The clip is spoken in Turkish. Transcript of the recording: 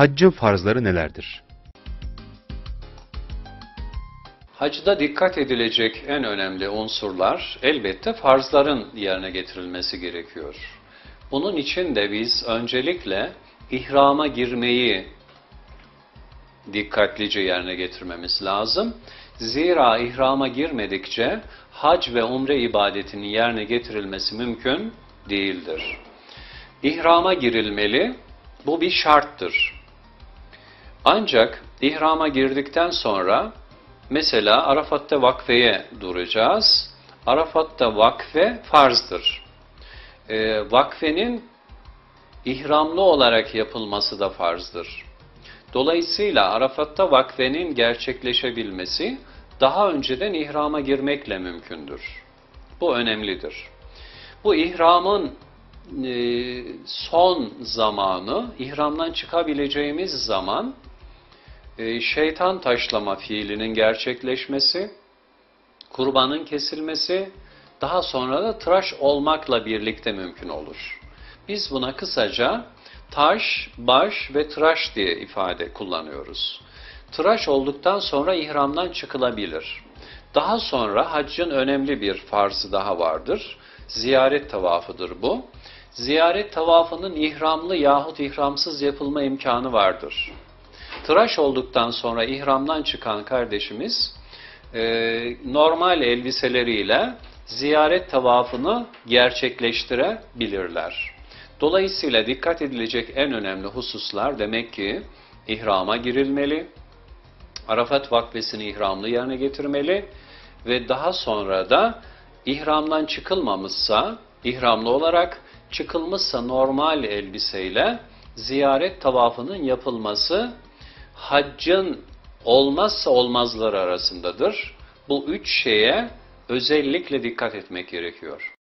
Haccın farzları nelerdir? Hacda dikkat edilecek en önemli unsurlar elbette farzların yerine getirilmesi gerekiyor. Bunun için de biz öncelikle ihrama girmeyi dikkatlice yerine getirmemiz lazım. Zira ihrama girmedikçe hac ve umre ibadetinin yerine getirilmesi mümkün değildir. İhrama girilmeli, bu bir şarttır. Ancak ihrama girdikten sonra mesela Arafat'ta vakfeye duracağız. Arafat'ta vakfe farzdır. Ee, vakfenin ihramlı olarak yapılması da farzdır. Dolayısıyla Arafat'ta vakfenin gerçekleşebilmesi daha önceden ihrama girmekle mümkündür. Bu önemlidir. Bu ihramın e, son zamanı, ihramdan çıkabileceğimiz zaman e, şeytan taşlama fiilinin gerçekleşmesi, kurbanın kesilmesi, daha sonra da tıraş olmakla birlikte mümkün olur. Biz buna kısaca taş, baş ve tıraş diye ifade kullanıyoruz. Tıraş olduktan sonra ihramdan çıkılabilir. Daha sonra haccın önemli bir farzı daha vardır. Ziyaret tavafıdır bu. Ziyaret tavafının ihramlı yahut ihramsız yapılma imkanı vardır. Tıraş olduktan sonra ihramdan çıkan kardeşimiz e, normal elbiseleriyle ziyaret tavafını gerçekleştirebilirler. Dolayısıyla dikkat edilecek en önemli hususlar demek ki ihrama girilmeli, Arafat vakfesini ihramlı yerine getirmeli ve daha sonra da ihramdan çıkılmamışsa, ihramlı olarak çıkılmışsa normal elbiseyle ziyaret tavafının yapılması haccın olmazsa olmazları arasındadır. Bu üç şeye özellikle dikkat etmek gerekiyor.